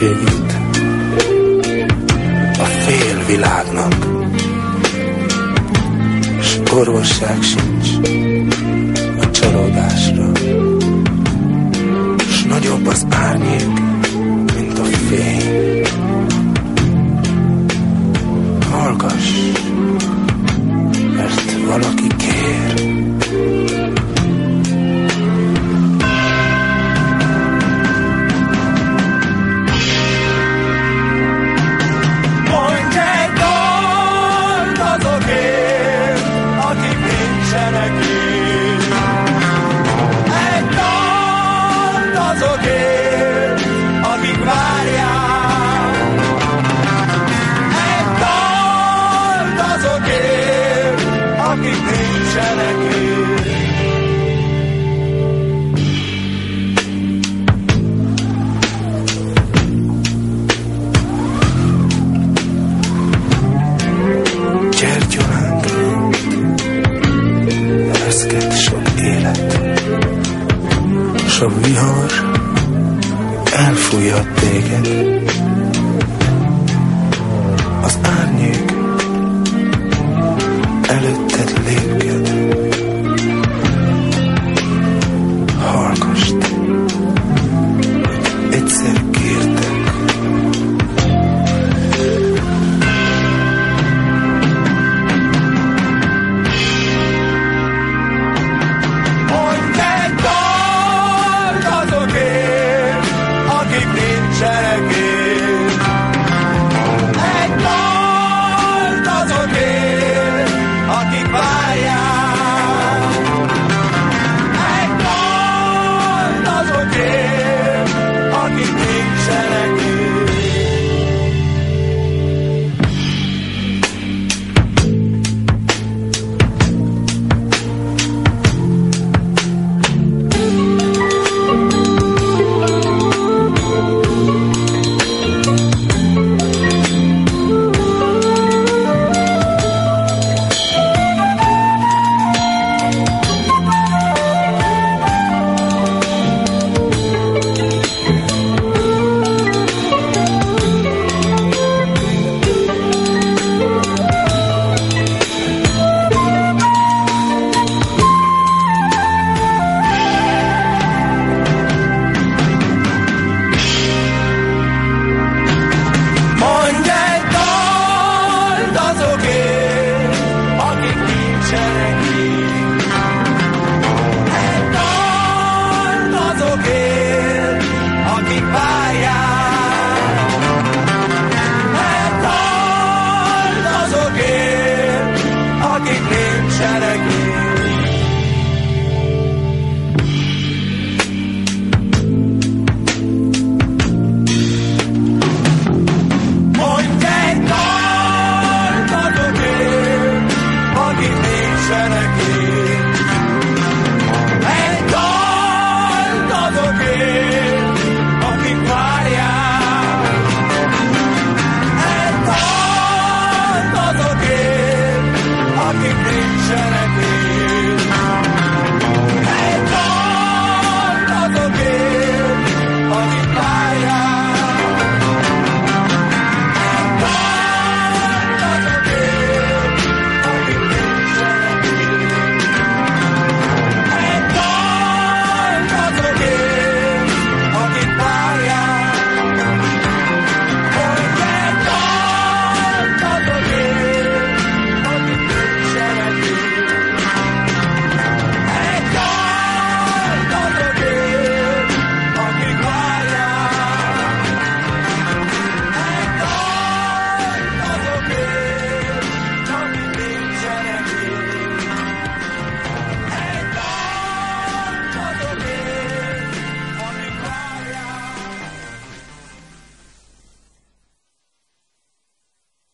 egység a fél világnak, és orvosság sincs a csalódásra, s nagyobb az árnyék, mint a fény. Hallgass, mert valaki kér. élet. Sok vihar elfújhat téged. Az árnyék előtted lép.